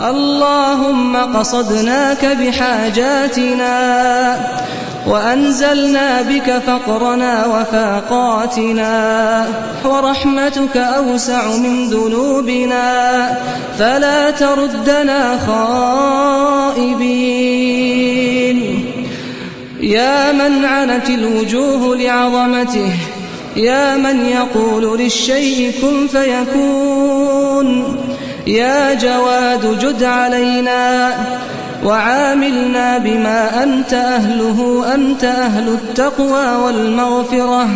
اللهم قصدناك بحاجاتنا وأنزلنا بك فقرنا وفاقاتنا ورحمتك أوسع من ذنوبنا فلا تردنا خائبين يا من عنت الوجوه لعظمته يا من يقول للشيء كن فيكون يا جواد جد علينا وعاملنا بما أنت أهله أنت أهل التقوى والمغفرة.